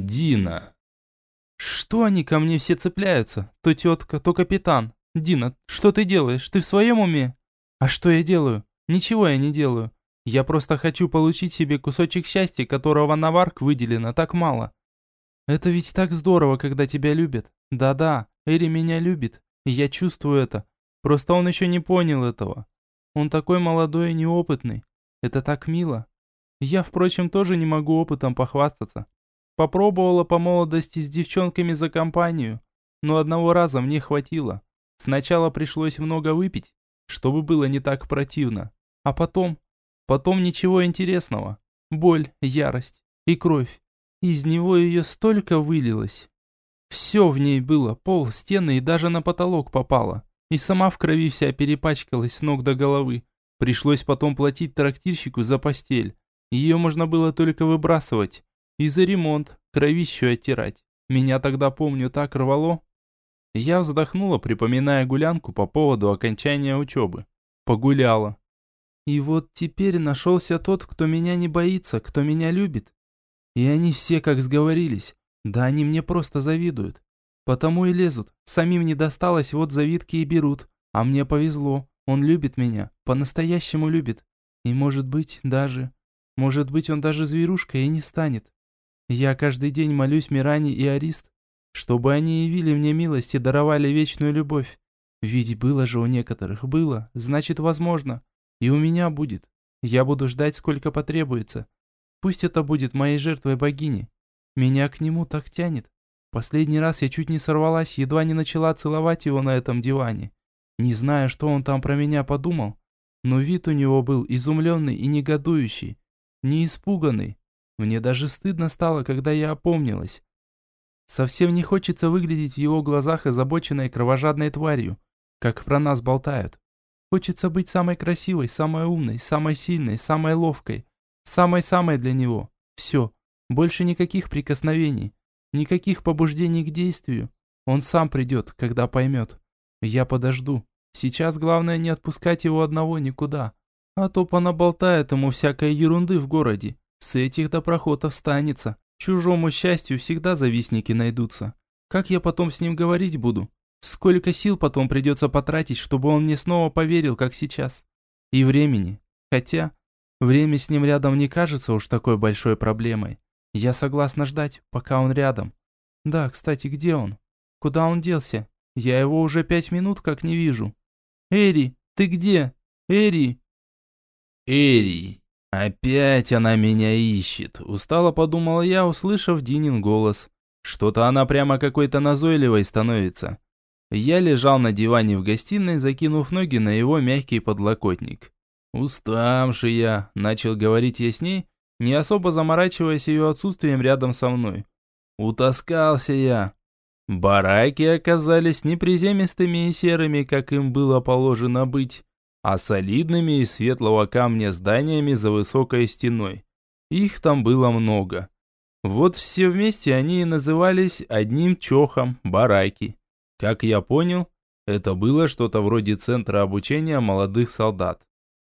Дина. Что они ко мне все цепляются? То тетка, то капитан. Дина, что ты делаешь? Ты в своем уме? А что я делаю? Ничего я не делаю. Я просто хочу получить себе кусочек счастья, которого на варк выделено так мало. Это ведь так здорово, когда тебя любят. Да-да, Эри меня любит, я чувствую это. Просто он еще не понял этого. Он такой молодой и неопытный. Это так мило. Я, впрочем, тоже не могу опытом похвастаться. Попробовала по молодости с девчонками за компанию, но одного раза мне хватило. Сначала пришлось много выпить, чтобы было не так противно. А потом... Потом ничего интересного. Боль, ярость и кровь. Из него ее столько вылилось. Все в ней было, пол, стены и даже на потолок попало. И сама в крови вся перепачкалась с ног до головы. Пришлось потом платить трактирщику за постель. Ее можно было только выбрасывать. И за ремонт, кровищу оттирать. Меня тогда, помню, так рвало. Я вздохнула, припоминая гулянку по поводу окончания учебы. Погуляла. И вот теперь нашелся тот, кто меня не боится, кто меня любит. И они все как сговорились. Да они мне просто завидуют. Потому и лезут. Самим не досталось, вот завидки и берут. А мне повезло. Он любит меня. По-настоящему любит. И может быть, даже... Может быть, он даже зверушкой и не станет. Я каждый день молюсь Миране и Арист, чтобы они явили мне милость и даровали вечную любовь. Ведь было же у некоторых, было, значит, возможно. И у меня будет. Я буду ждать, сколько потребуется. Пусть это будет моей жертвой богини. Меня к нему так тянет. Последний раз я чуть не сорвалась, едва не начала целовать его на этом диване. Не знаю, что он там про меня подумал, но вид у него был изумленный и негодующий, не испуганный. Мне даже стыдно стало, когда я опомнилась. Совсем не хочется выглядеть в его глазах озабоченной кровожадной тварью, как про нас болтают. Хочется быть самой красивой, самой умной, самой сильной, самой ловкой, самой-самой для него. Все, больше никаких прикосновений. Никаких побуждений к действию. Он сам придет, когда поймет. Я подожду. Сейчас главное не отпускать его одного никуда. А то понаболтает ему всякой ерунды в городе. С этих до проходов станется. Чужому счастью всегда завистники найдутся. Как я потом с ним говорить буду? Сколько сил потом придется потратить, чтобы он мне снова поверил, как сейчас? И времени. Хотя, время с ним рядом не кажется уж такой большой проблемой. Я согласна ждать, пока он рядом. Да, кстати, где он? Куда он делся? Я его уже пять минут как не вижу. Эри, ты где? Эри! Эри! Опять она меня ищет. Устало подумала я, услышав Динин голос. Что-то она прямо какой-то назойливой становится. Я лежал на диване в гостиной, закинув ноги на его мягкий подлокотник. Уставший я, начал говорить я с ней, не особо заморачиваясь ее отсутствием рядом со мной. Утаскался я. Бараки оказались не приземистыми и серыми, как им было положено быть, а солидными из светлого камня зданиями за высокой стеной. Их там было много. Вот все вместе они и назывались одним чохом бараки. Как я понял, это было что-то вроде центра обучения молодых солдат.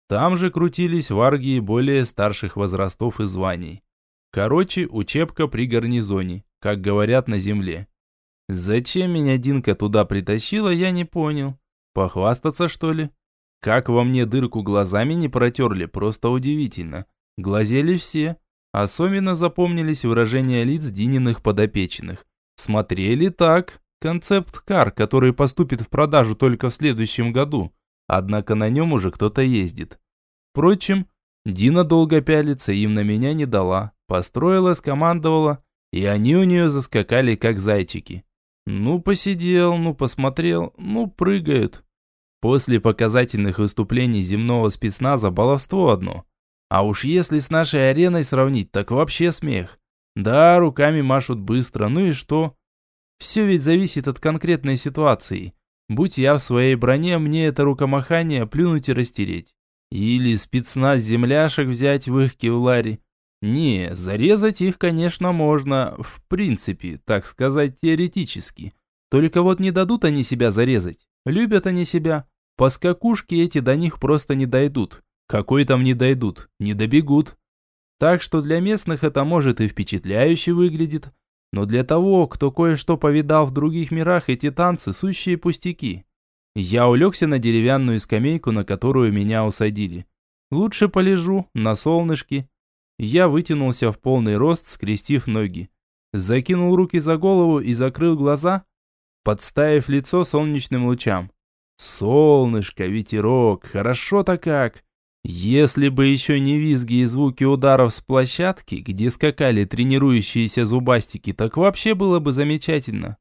Там же крутились варги более старших возрастов и званий. Короче, учебка при гарнизоне, как говорят на земле. Зачем меня Динка туда притащила, я не понял. Похвастаться, что ли? Как во мне дырку глазами не протерли, просто удивительно. Глазели все. Особенно запомнились выражения лиц Дининых подопечных. Смотрели так. Концепт-кар, который поступит в продажу только в следующем году. Однако на нем уже кто-то ездит. Впрочем, Дина долго пялиться им на меня не дала. Построила, скомандовала, и они у нее заскакали, как зайчики. Ну, посидел, ну, посмотрел, ну, прыгают. После показательных выступлений земного спецназа баловство одно. А уж если с нашей ареной сравнить, так вообще смех. Да, руками машут быстро, ну и что? Все ведь зависит от конкретной ситуации. Будь я в своей броне, мне это рукомахание плюнуть и растереть. Или спецназ земляшек взять в их кевларе. Не, зарезать их, конечно, можно, в принципе, так сказать, теоретически. Только вот не дадут они себя зарезать. Любят они себя. По скакушке эти до них просто не дойдут. Какой там не дойдут, не добегут. Так что для местных это может и впечатляюще выглядит, Но для того, кто кое-что повидал в других мирах, эти танцы – сущие пустяки. Я улегся на деревянную скамейку, на которую меня усадили. Лучше полежу, на солнышке. Я вытянулся в полный рост, скрестив ноги. Закинул руки за голову и закрыл глаза, подставив лицо солнечным лучам. Солнышко, ветерок, хорошо-то как. Если бы еще не визги и звуки ударов с площадки, где скакали тренирующиеся зубастики, так вообще было бы замечательно.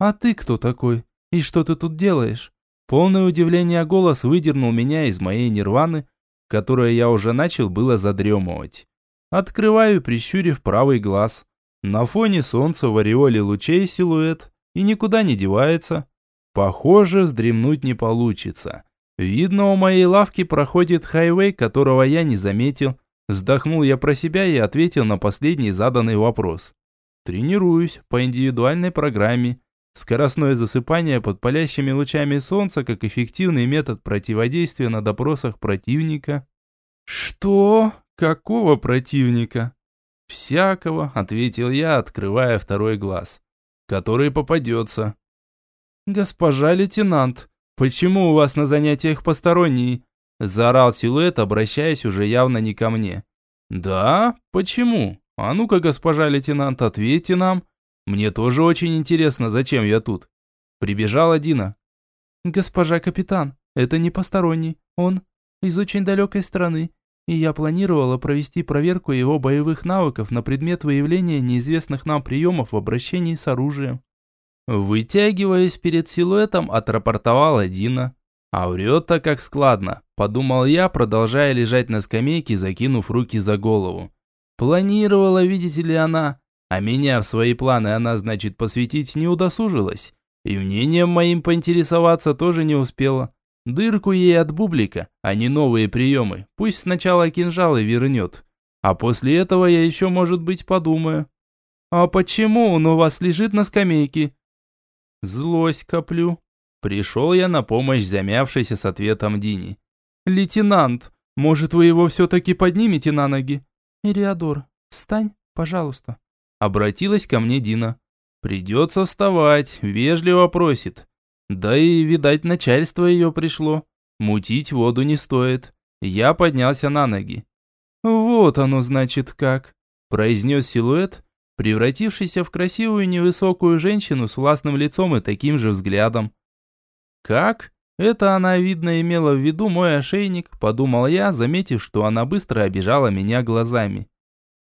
«А ты кто такой? И что ты тут делаешь?» Полное удивление голос выдернул меня из моей нирваны, в которой я уже начал было задремывать. Открываю, прищурив правый глаз. На фоне солнца в ореоле лучей силуэт и никуда не девается. Похоже, вздремнуть не получится. Видно, у моей лавки проходит хайвей, которого я не заметил. Вздохнул я про себя и ответил на последний заданный вопрос. Тренируюсь по индивидуальной программе. Скоростное засыпание под палящими лучами солнца как эффективный метод противодействия на допросах противника. Что? Какого противника? Всякого, ответил я, открывая второй глаз. Который попадется. Госпожа лейтенант, «Почему у вас на занятиях посторонние?» Заорал силуэт, обращаясь уже явно не ко мне. «Да? Почему? А ну-ка, госпожа лейтенант, ответьте нам. Мне тоже очень интересно, зачем я тут?» Прибежала Дина. «Госпожа капитан, это не посторонний. Он из очень далекой страны, и я планировала провести проверку его боевых навыков на предмет выявления неизвестных нам приемов в обращении с оружием. Вытягиваясь перед силуэтом, отрапортовала Дина. А врет-то как складно, подумал я, продолжая лежать на скамейке, закинув руки за голову. Планировала, видите ли, она, а меня в свои планы она, значит, посвятить не удосужилась. И мнением моим поинтересоваться тоже не успела. Дырку ей от бублика, а не новые приемы. Пусть сначала кинжалы вернет. А после этого я еще, может быть, подумаю. «А почему он у вас лежит на скамейке?» Злость коплю. Пришел я на помощь замявшейся с ответом Дини. «Лейтенант, может, вы его все-таки поднимете на ноги?» «Ириадор, встань, пожалуйста». Обратилась ко мне Дина. «Придется вставать», вежливо просит. Да и, видать, начальство ее пришло. Мутить воду не стоит. Я поднялся на ноги. «Вот оно, значит, как», произнес силуэт, превратившийся в красивую невысокую женщину с властным лицом и таким же взглядом. «Как?» Это она, видно, имела в виду мой ошейник, подумал я, заметив, что она быстро обижала меня глазами.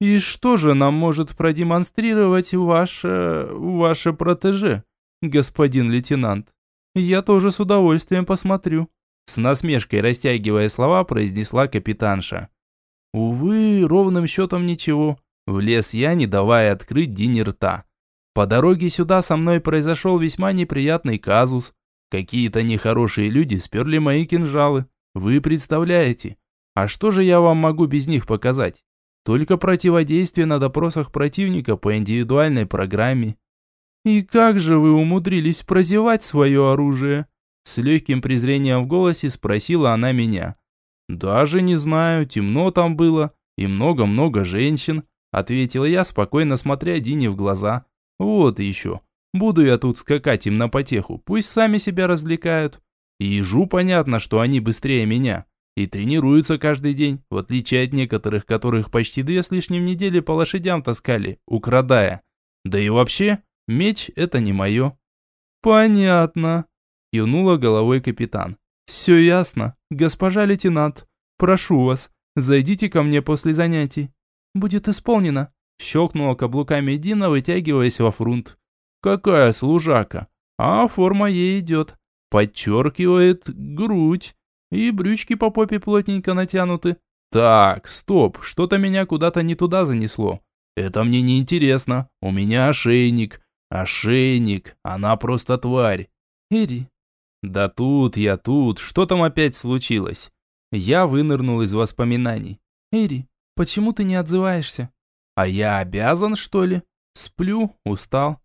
«И что же нам может продемонстрировать ваше... ваше протеже, господин лейтенант? Я тоже с удовольствием посмотрю», с насмешкой растягивая слова, произнесла капитанша. «Увы, ровным счетом ничего. Влез я, не давая открыть Дине рта. По дороге сюда со мной произошел весьма неприятный казус. Какие-то нехорошие люди сперли мои кинжалы. Вы представляете? А что же я вам могу без них показать? Только противодействие на допросах противника по индивидуальной программе. «И как же вы умудрились прозевать свое оружие?» С легким презрением в голосе спросила она меня. «Даже не знаю, темно там было, и много-много женщин. Ответил я, спокойно смотря Дине в глаза. Вот еще. Буду я тут скакать им на потеху, пусть сами себя развлекают. И ежу понятно, что они быстрее меня. И тренируются каждый день, в отличие от некоторых, которых почти две с лишним недели по лошадям таскали, украдая. Да и вообще, меч это не мое. Понятно, кивнула головой капитан. Все ясно, госпожа лейтенант. Прошу вас, зайдите ко мне после занятий. «Будет исполнено», – щелкнула каблуками Дина, вытягиваясь во фрунт. «Какая служака! А форма ей идет. Подчеркивает грудь. И брючки по попе плотненько натянуты. Так, стоп, что-то меня куда-то не туда занесло. Это мне не интересно. У меня ошейник. Ошейник. Она просто тварь. Эри. Да тут я тут. Что там опять случилось? Я вынырнул из воспоминаний. Эри, Почему ты не отзываешься? А я обязан, что ли? Сплю, устал.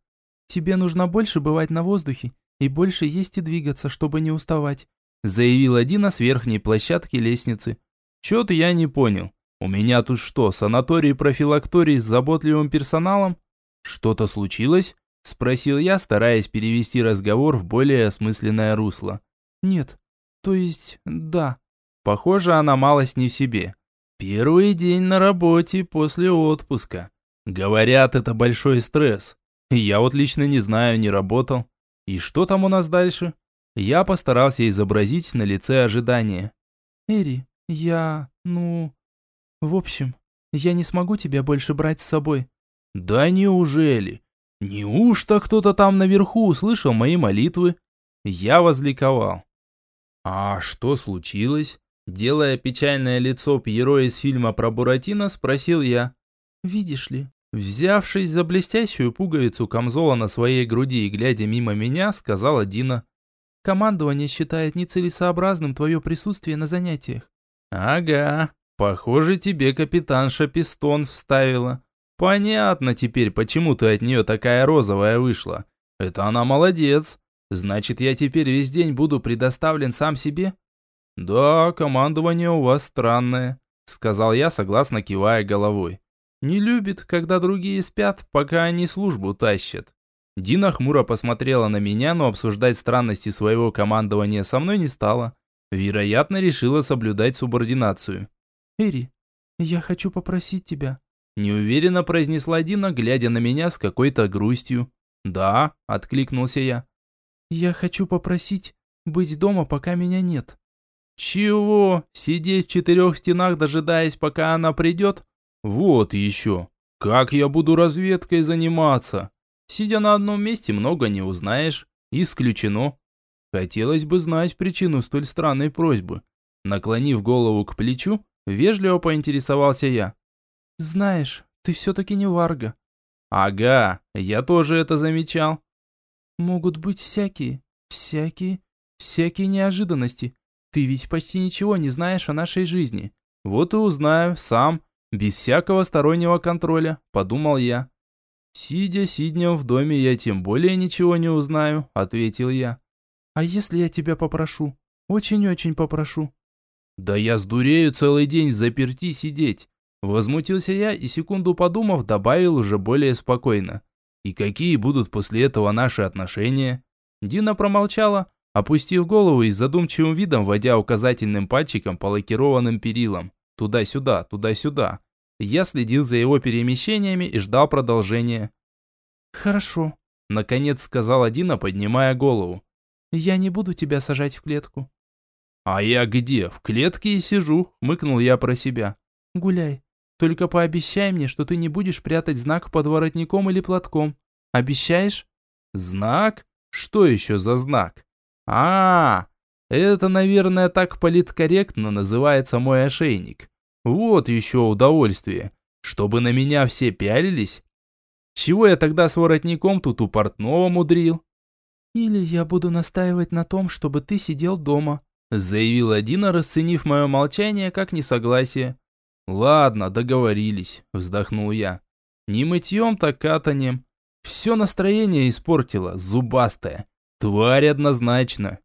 Тебе нужно больше бывать на воздухе и больше есть и двигаться, чтобы не уставать, заявил Дина с верхней площадки лестницы. Чё-то я не понял. У меня тут что, санаторий-профилакторий с заботливым персоналом? «Что-то случилось?» – спросил я, стараясь перевести разговор в более осмысленное русло. «Нет. То есть, да». Похоже, она малость не в себе. Первый день на работе после отпуска. Говорят, это большой стресс. Я вот лично не знаю, не работал. И что там у нас дальше? Я постарался изобразить на лице ожидание. Эри, я, ну... В общем, я не смогу тебя больше брать с собой. Да неужели? Неужто кто-то там наверху услышал мои молитвы? Я возликовал. А что случилось? Делая печальное лицо Пьеро из фильма про Буратино, спросил я. Видишь ли, взявшись за блестящую пуговицу камзола на своей груди и глядя мимо меня, сказала Дина. Командование считает нецелесообразным твое присутствие на занятиях. Ага, похоже, тебе капитанша Пистон вставила. Понятно теперь, почему ты от нее такая розовая вышла. Это она молодец. Значит, я теперь весь день буду предоставлен сам себе? Да, командование у вас странное, сказал я, согласно кивая головой. Не любит, когда другие спят, пока они службу тащат. Дина хмуро посмотрела на меня, но обсуждать странности своего командования со мной не стала. Вероятно, решила соблюдать субординацию. «Эри, я хочу попросить тебя», – неуверенно произнесла Дина, глядя на меня с какой-то грустью. «Да», – откликнулся я. «Я хочу попросить быть дома, пока меня нет». «Чего? Сидеть в четырех стенах, дожидаясь, пока она придет? Вот еще. Как я буду разведкой заниматься?» Сидя на одном месте, много не узнаешь. Исключено. Хотелось бы знать причину столь странной просьбы. Наклонив голову к плечу, вежливо поинтересовался я. «Знаешь, ты все-таки не Варга». «Ага, я тоже это замечал». «Могут быть всякие, всякие, всякие неожиданности. Ты ведь почти ничего не знаешь о нашей жизни. Вот и узнаю, сам, без всякого стороннего контроля», – подумал я. «Сидя сиднем в доме, я тем более ничего не узнаю», — ответил я. «А если я тебя попрошу? Очень-очень попрошу». «Да я сдурею целый день в заперти сидеть», — возмутился я и, секунду подумав, добавил уже более спокойно. «И какие будут после этого наши отношения?» Дина промолчала, опустив голову и с задумчивым видом водя указательным пальчиком по лакированным перилам. Туда-сюда, туда-сюда. Я следил за его перемещениями и ждал продолжения. «Хорошо», — наконец сказал Дина, поднимая голову. «Я не буду тебя сажать в клетку». «А я где? В клетке и сижу», — мыкнул я про себя. «Гуляй. Только пообещай мне, что ты не будешь прятать знак под воротником или платком. Обещаешь?» «Знак? Что еще за знак?» а, -а, -а это, наверное, так политкорректно называется мой ошейник. Вот еще удовольствие. Чтобы на меня все пялились? Чего я тогда с воротником тут у портного мудрил? Или я буду настаивать на том, чтобы ты сидел дома, заявила Дина, расценив мое молчание как несогласие. Ладно, договорились, вздохнул я. Не мытьем, так катанием. Все настроение испортила, зубастая. Тварь однозначно.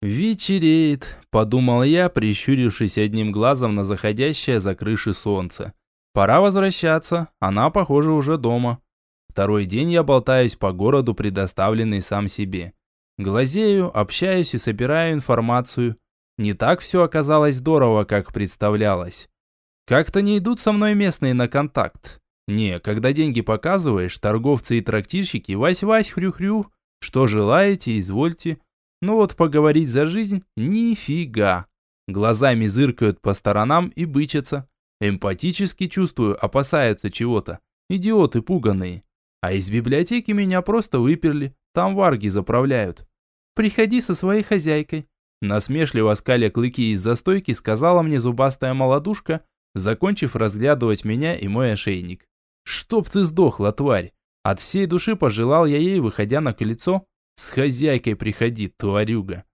«Вечереет», – подумал я, прищурившись одним глазом на заходящее за крыши солнце. «Пора возвращаться, она, похоже, уже дома». Второй день я болтаюсь по городу, предоставленный сам себе. Глазею, общаюсь и собираю информацию. Не так все оказалось здорово, как представлялось. Как-то не идут со мной местные на контакт. Не, когда деньги показываешь, торговцы и трактирщики, вась-вась, хрю-хрю, что желаете, извольте. Ну вот поговорить за жизнь – нифига. Глазами зыркают по сторонам и бычатся. Эмпатически чувствую, опасаются чего-то. Идиоты пуганые. А из библиотеки меня просто выперли. Там варги заправляют. Приходи со своей хозяйкой. Насмешливо скаля клыки из застойки сказала мне зубастая молодушка, закончив разглядывать меня и мой ошейник. «Чтоб ты сдохла, тварь!» От всей души пожелал я ей, выходя на колесо, с хозяйкой приходи, тварюга.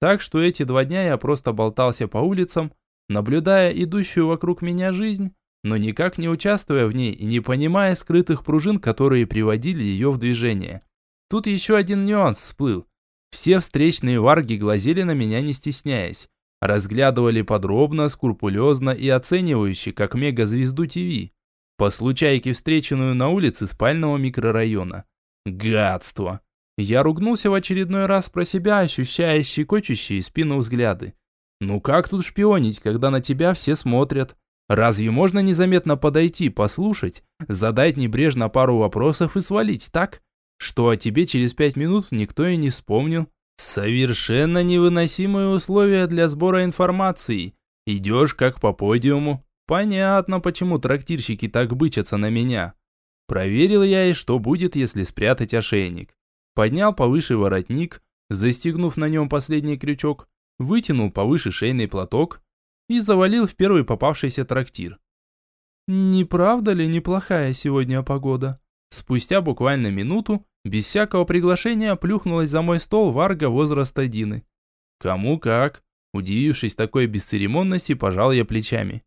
Так что эти два дня я просто болтался по улицам, наблюдая идущую вокруг меня жизнь, но никак не участвуя в ней и не понимая скрытых пружин, которые приводили ее в движение. Тут еще один нюанс всплыл. Все встречные варги глазели на меня не стесняясь, разглядывали подробно, скрупулезно и оценивающе, как мегазвезду ТВ, по случайке встреченную на улице спального микрорайона. Гадство! Я ругнулся в очередной раз про себя, ощущая щекочущие спину взгляды. Ну как тут шпионить, когда на тебя все смотрят? Разве можно незаметно подойти, послушать, задать небрежно пару вопросов и свалить, так? Что о тебе через пять минут никто и не вспомнил? Совершенно невыносимые условия для сбора информации. Идешь как по подиуму. Понятно, почему трактирщики так бычатся на меня. Проверил я и что будет, если спрятать ошейник. Поднял повыше воротник, застегнув на нем последний крючок, вытянул повыше шейный платок и завалил в первый попавшийся трактир. «Не правда ли неплохая сегодня погода?» Спустя буквально минуту, без всякого приглашения, плюхнулась за мой стол Варга возраста Дины. Кому как. Удивившись такой бесцеремонности, пожал я плечами.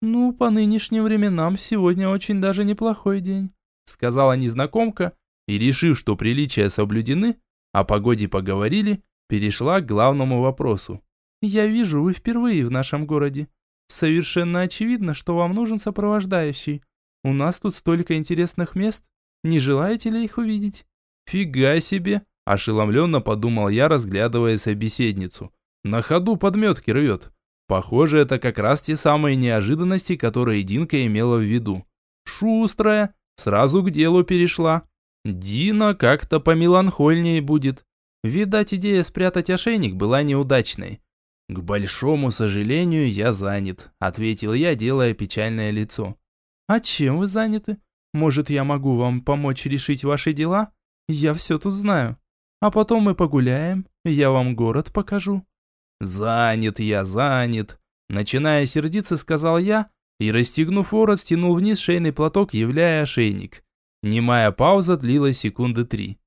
«Ну, по нынешним временам сегодня очень даже неплохой день», сказала незнакомка, и, решив, что приличия соблюдены, о погоде поговорили, перешла к главному вопросу. «Я вижу, вы впервые в нашем городе. Совершенно очевидно, что вам нужен сопровождающий. У нас тут столько интересных мест. Не желаете ли их увидеть?» «Фига себе!» – ошеломленно подумал я, разглядывая собеседницу. «На ходу подметки рвет. Похоже, это как раз те самые неожиданности, которые Динка имела в виду. Шустрая, сразу к делу перешла. Дина как-то помеланхольнее будет. Видать, идея спрятать ошейник была неудачной. «К большому сожалению, я занят», — ответил я, делая печальное лицо. «А чем вы заняты? Может, я могу вам помочь решить ваши дела? Я все тут знаю. А потом мы погуляем, я вам город покажу». «Занят я, занят», — начиная сердиться, сказал я, и, расстегнув ворот, стянул вниз шейный платок, являя ошейник. Немая пауза длилась секунды три.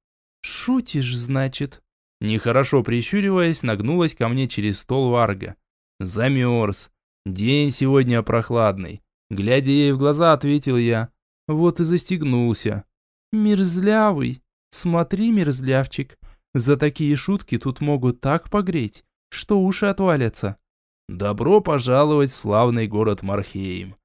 «Шутишь, значит?» Нехорошо прищуриваясь, нагнулась ко мне через стол Варга. Замерз. День сегодня прохладный. Глядя ей в глаза, ответил я. Вот и застегнулся. Мерзлявый. Смотри, мерзлявчик. За такие шутки тут могут так погреть, что уши отвалятся. Добро пожаловать в славный город Мархейм.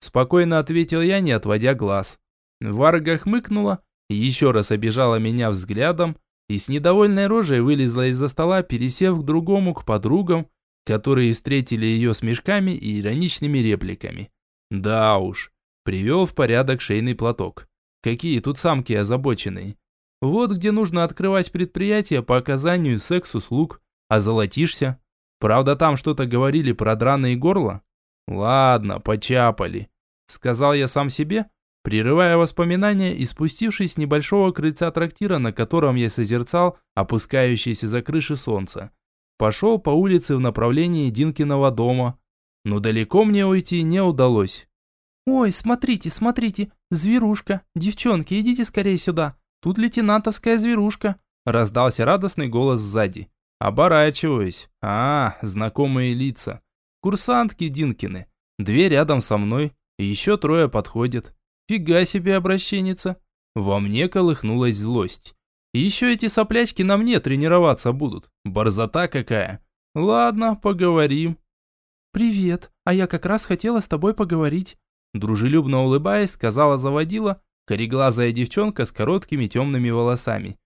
Спокойно ответил я, не отводя глаз. Варга хмыкнула, еще раз обижала меня взглядом и с недовольной рожей вылезла из-за стола, пересев к другому, к подругам, которые встретили ее с мешками и ироничными репликами. Да уж, привел в порядок шейный платок. Какие тут самки озабоченные. Вот где нужно открывать предприятие по оказанию секс-услуг, а золотишься. Правда, там что-то говорили про драные горла? Ладно, почапали. Сказал я сам себе, прерывая воспоминания и спустившись с небольшого крыльца трактира, на котором я созерцал опускающееся за крыши солнце. Пошел по улице в направлении Динкиного дома, но далеко мне уйти не удалось. «Ой, смотрите, смотрите, зверушка! Девчонки, идите скорее сюда! Тут лейтенантовская зверушка!» Раздался радостный голос сзади. Оборачиваюсь. А, знакомые лица. Курсантки Динкины. Две рядом со мной, еще трое подходят. Фига себе обращенница. Во мне колыхнулась злость. Еще эти соплячки на мне тренироваться будут. Борзота какая. Ладно, поговорим. Привет, а я как раз хотела с тобой поговорить. Дружелюбно улыбаясь, сказала заводила, кореглазая девчонка с короткими темными волосами.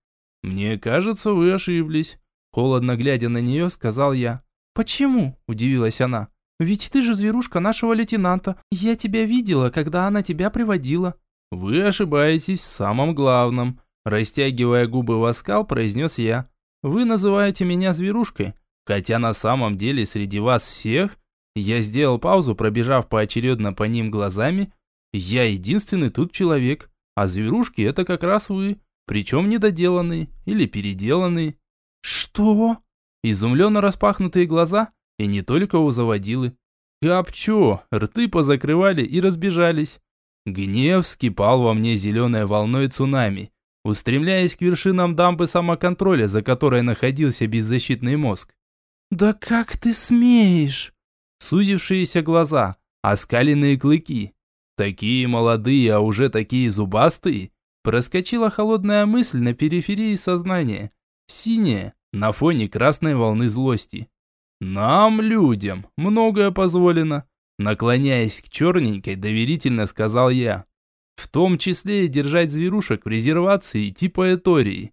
«Мне кажется, вы ошиблись», – холодно глядя на нее, сказал я. «Почему?» – удивилась она. Ведь ты же зверушка нашего лейтенанта. Я тебя видела, когда она тебя приводила». «Вы ошибаетесь в самом главном», – растягивая губы в оскал, произнес я. «Вы называете меня зверушкой, хотя на самом деле среди вас всех...» Я сделал паузу, пробежав поочередно по ним глазами. «Я единственный тут человек, а зверушки – это как раз вы, причем недоделанные или переделанные». «Что?» Изумленно распахнутые глаза – и не только у заводилы. Капчо, рты позакрывали и разбежались. Гнев вскипал во мне зеленой волной цунами, устремляясь к вершинам дамбы самоконтроля, за которой находился беззащитный мозг. «Да как ты смеешь?» Сузившиеся глаза, оскаленные клыки. Такие молодые, а уже такие зубастые. Проскочила холодная мысль на периферии сознания. Синяя, на фоне красной волны злости. Нам, людям, многое позволено. Наклоняясь к черненькой, доверительно сказал я. В том числе и держать зверушек в резервации типа Этории.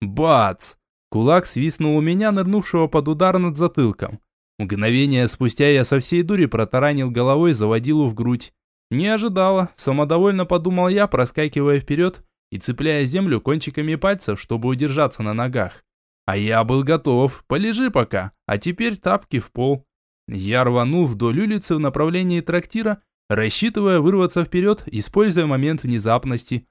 Бац! Кулак свистнул у меня, нырнувшего под удар над затылком. Мгновение спустя я со всей дури протаранил головой заводилу в грудь. Не ожидала, самодовольно подумал я, проскакивая вперед и цепляя землю кончиками пальцев, чтобы удержаться на ногах. А я был готов, полежи пока, а теперь тапки в пол. Я рванул вдоль улицы в направлении трактира, рассчитывая вырваться вперед, используя момент внезапности.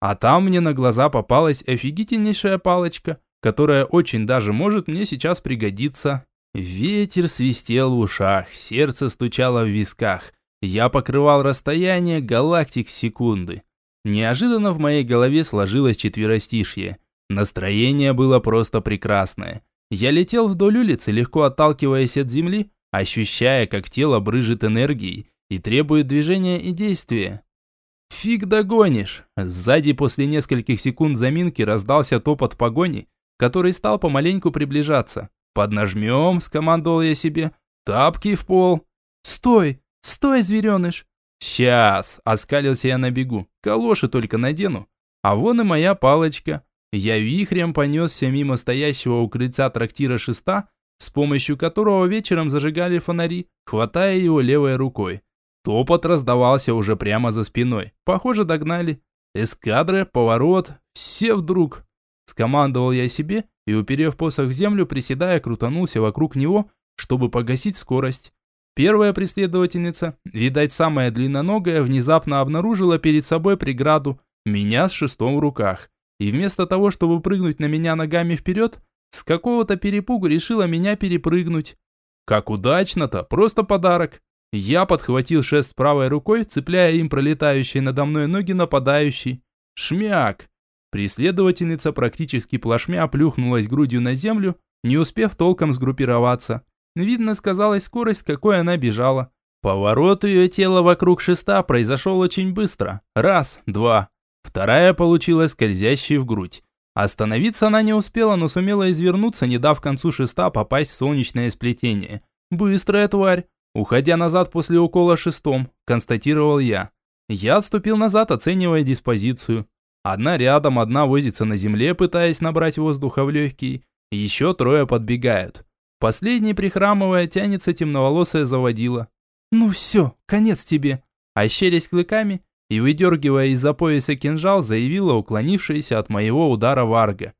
А там мне на глаза попалась офигительнейшая палочка, которая очень даже может мне сейчас пригодиться. Ветер свистел в ушах, сердце стучало в висках. Я покрывал расстояние галактик в секунды. Неожиданно в моей голове сложилось четверостишье. Настроение было просто прекрасное. Я летел вдоль улицы, легко отталкиваясь от земли, ощущая, как тело брыжет энергией и требует движения и действия. Фиг догонишь. Сзади после нескольких секунд заминки раздался топот погони, который стал помаленьку приближаться. «Поднажмем», — скомандовал я себе, — «тапки в пол». «Стой! Стой, звереныш!» «Сейчас!» – оскалился я на бегу. «Калоши только надену. А вон и моя палочка. Я вихрем понесся мимо стоящего у крыльца трактира шеста, с помощью которого вечером зажигали фонари, хватая его левой рукой. Топот раздавался уже прямо за спиной. Похоже, догнали. Эскадра, поворот, все вдруг. Скомандовал я себе и, уперев посох в землю, приседая, крутанулся вокруг него, чтобы погасить скорость. Первая преследовательница, видать самая длинноногая, внезапно обнаружила перед собой преграду, меня с шестом в руках и вместо того, чтобы прыгнуть на меня ногами вперед, с какого-то перепугу решила меня перепрыгнуть. Как удачно-то, просто подарок. Я подхватил шест правой рукой, цепляя им пролетающие надо мной ноги нападающий. Шмяк! Преследовательница практически плашмя плюхнулась грудью на землю, не успев толком сгруппироваться. Видно, сказалась скорость, какой она бежала. Поворот ее тела вокруг шеста произошел очень быстро. Раз, два, Вторая получилась скользящей в грудь. Остановиться она не успела, но сумела извернуться, не дав концу шеста попасть в солнечное сплетение. «Быстрая тварь!» Уходя назад после укола шестом, констатировал я. Я отступил назад, оценивая диспозицию. Одна рядом, одна возится на земле, пытаясь набрать воздуха в легкие. Еще трое подбегают. Последний, прихрамывая, тянется темноволосая заводила. «Ну все, конец тебе!» Ощерясь клыками, и, выдергивая из-за пояса кинжал, заявила уклонившаяся от моего удара Варга.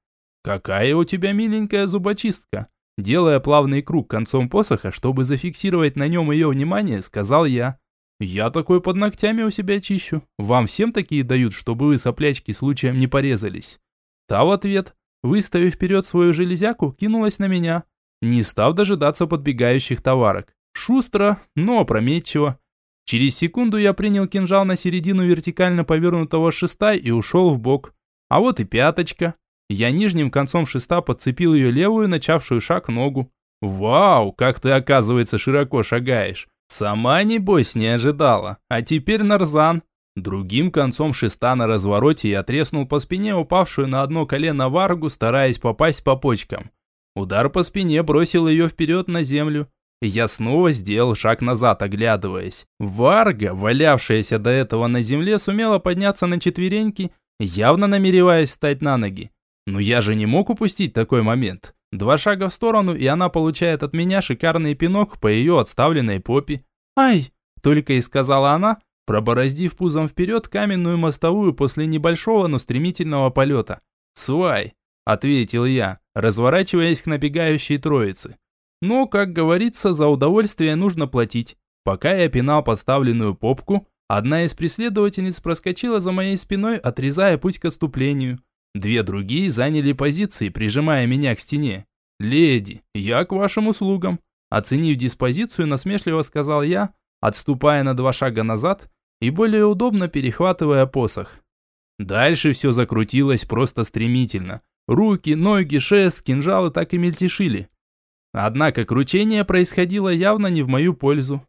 «Какая у тебя миленькая зубочистка!» Делая плавный круг концом посоха, чтобы зафиксировать на нем ее внимание, сказал я. «Я такой под ногтями у себя чищу. Вам всем такие дают, чтобы вы соплячки случаем не порезались?» Та в ответ, выставив вперед свою железяку, кинулась на меня, не став дожидаться подбегающих товарок. Шустро, но опрометчиво. Через секунду я принял кинжал на середину вертикально повернутого шеста и ушел в бок. А вот и пяточка. Я нижним концом шеста подцепил ее левую, начавшую шаг ногу. «Вау, как ты, оказывается, широко шагаешь!» Сама, небось, не ожидала. А теперь нарзан. Другим концом шеста на развороте я треснул по спине упавшую на одно колено варгу, стараясь попасть по почкам. Удар по спине бросил ее вперед на землю. Я снова сделал шаг назад, оглядываясь. Варга, валявшаяся до этого на земле, сумела подняться на четвереньки, явно намереваясь встать на ноги. Но я же не мог упустить такой момент. Два шага в сторону, и она получает от меня шикарный пинок по ее отставленной попе. «Ай!» – только и сказала она, пробороздив пузом вперед каменную мостовую после небольшого, но стремительного полета. «Свай!» – ответил я, разворачиваясь к набегающей троице. Но, как говорится, за удовольствие нужно платить. Пока я пинал подставленную попку, одна из преследовательниц проскочила за моей спиной, отрезая путь к отступлению. Две другие заняли позиции, прижимая меня к стене. «Леди, я к вашим услугам», оценив диспозицию, насмешливо сказал я, отступая на два шага назад и более удобно перехватывая посох. Дальше все закрутилось просто стремительно. Руки, ноги, шест, кинжалы так и мельтешили. Однако кручение происходило явно не в мою пользу.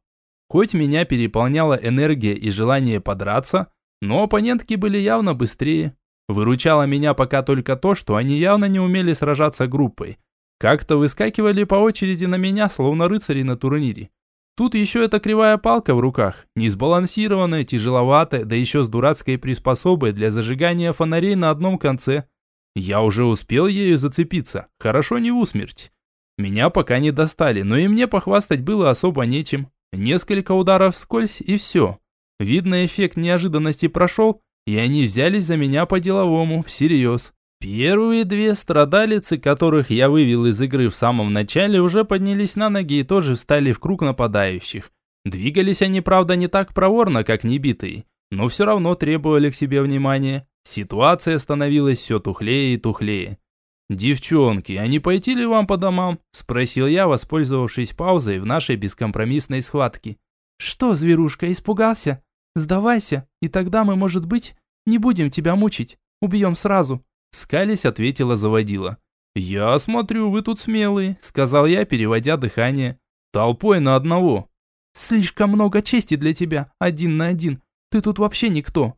Хоть меня переполняла энергия и желание подраться, но оппонентки были явно быстрее. Выручало меня пока только то, что они явно не умели сражаться группой. как-то выскакивали по очереди на меня, словно рыцари на турнире. Тут еще эта кривая палка в руках, несбалансированная, тяжеловатая, да еще с дурацкой приспособой для зажигания фонарей на одном конце. Я уже успел ею зацепиться, хорошо не в усмерть. Меня пока не достали, но и мне похвастать было особо нечем. Несколько ударов вскользь и все. Видно, эффект неожиданности прошел, и они взялись за меня по-деловому, всерьез. Первые две страдалицы, которых я вывел из игры в самом начале, уже поднялись на ноги и тоже встали в круг нападающих. Двигались они, правда, не так проворно, как небитые, но все равно требовали к себе внимания. Ситуация становилась все тухлее и тухлее. «Девчонки, а не пойти ли вам по домам?» – спросил я, воспользовавшись паузой в нашей бескомпромиссной схватке. «Что, зверушка, испугался? Сдавайся, и тогда мы, может быть, не будем тебя мучить. Убьем сразу. Скались ответила заводила. «Я смотрю, вы тут смелые», — сказал я, переводя дыхание. «Толпой на одного». «Слишком много чести для тебя, один на один. Ты тут вообще никто».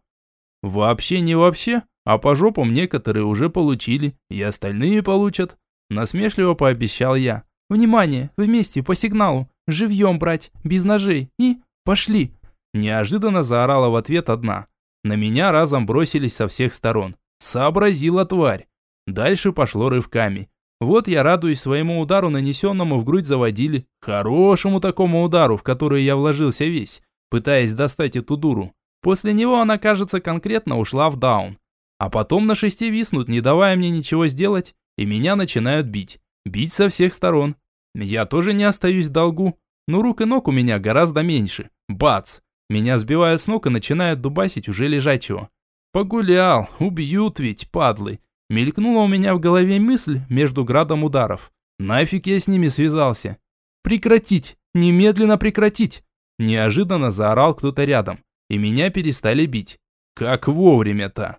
«Вообще не вообще, а по жопам некоторые уже получили, и остальные получат», — насмешливо пообещал я. «Внимание, вместе, по сигналу, живьем брать, без ножей, и пошли!» Неожиданно заорала в ответ одна. На меня разом бросились со всех сторон. Сообразила тварь. Дальше пошло рывками. Вот я радуюсь своему удару, нанесенному в грудь заводили. Хорошему такому удару, в который я вложился весь, пытаясь достать эту дуру. После него она, кажется, конкретно ушла в даун. А потом на шесте виснут, не давая мне ничего сделать, и меня начинают бить. Бить со всех сторон. Я тоже не остаюсь в долгу, но рук и ног у меня гораздо меньше. Бац! Меня сбивают с ног и начинают дубасить уже лежачего. Погулял, убьют ведь, падлы. Мелькнула у меня в голове мысль между градом ударов. Нафиг я с ними связался? Прекратить! Немедленно прекратить! Неожиданно заорал кто-то рядом, и меня перестали бить. Как вовремя-то!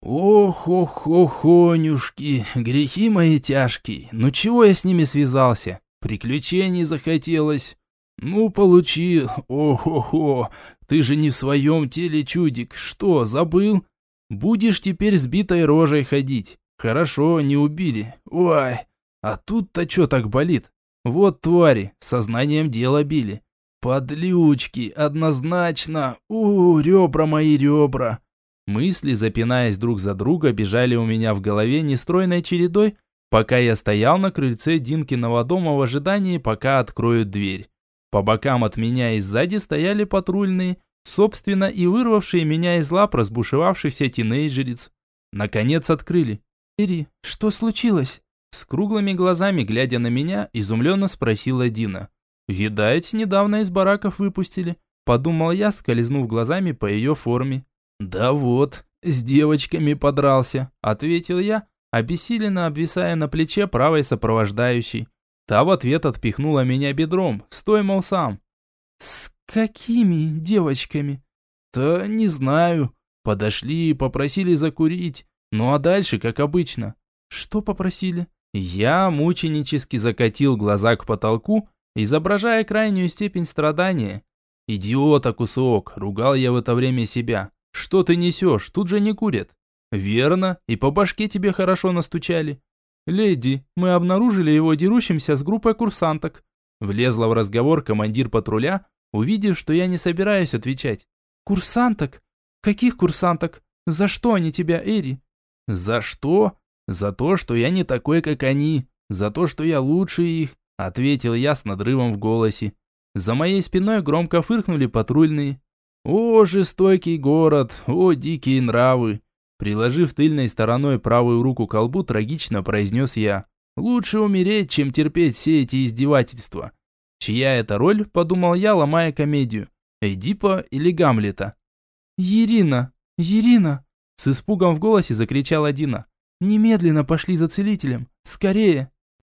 Ох, ох, ох, Онюшки, грехи мои тяжкие. Ну чего я с ними связался? Приключений захотелось. «Ну, получи, о-хо-хо, ты же не в своем теле, чудик, что, забыл? Будешь теперь сбитой рожей ходить. Хорошо, не убили, ой, а тут-то что так болит? Вот твари, сознанием дела били. Подлючки, однозначно, у, ребра мои ребра». Мысли, запинаясь друг за друга, бежали у меня в голове нестройной чередой, пока я стоял на крыльце Динкиного дома в ожидании, пока откроют дверь. По бокам от меня и сзади стояли патрульные, собственно и вырвавшие меня из лап разбушевавшихся тинейджерец. Наконец открыли. «Эри, что случилось?» С круглыми глазами, глядя на меня, изумленно спросила Дина. «Видать, недавно из бараков выпустили», подумал я, скользнув глазами по ее форме. «Да вот, с девочками подрался», ответил я, обессиленно обвисая на плече правой сопровождающей. Та в ответ отпихнула меня бедром, стой, мол, сам. «С какими девочками?» «Да не знаю. Подошли, попросили закурить. Ну а дальше, как обычно». «Что попросили?» Я мученически закатил глаза к потолку, изображая крайнюю степень страдания. «Идиота кусок!» – ругал я в это время себя. «Что ты несешь? Тут же не курят». «Верно, и по башке тебе хорошо настучали. «Леди, мы обнаружили его дерущимся с группой курсанток». Влезла в разговор командир патруля, увидев, что я не собираюсь отвечать. «Курсанток? Каких курсанток? За что они тебя, Эри?» «За что? За то, что я не такой, как они. За то, что я лучше их», ответил я с надрывом в голосе. За моей спиной громко фыркнули патрульные. «О, жестокий город! О, дикие нравы! Приложив тыльной стороной правую руку к колбу, трагично произнес я. «Лучше умереть, чем терпеть все эти издевательства». Чья это роль, подумал я, ломая комедию. Эдипа или Гамлета? «Ирина! Ирина!» С испугом в голосе закричала Дина. «Немедленно пошли за целителем! Скорее!»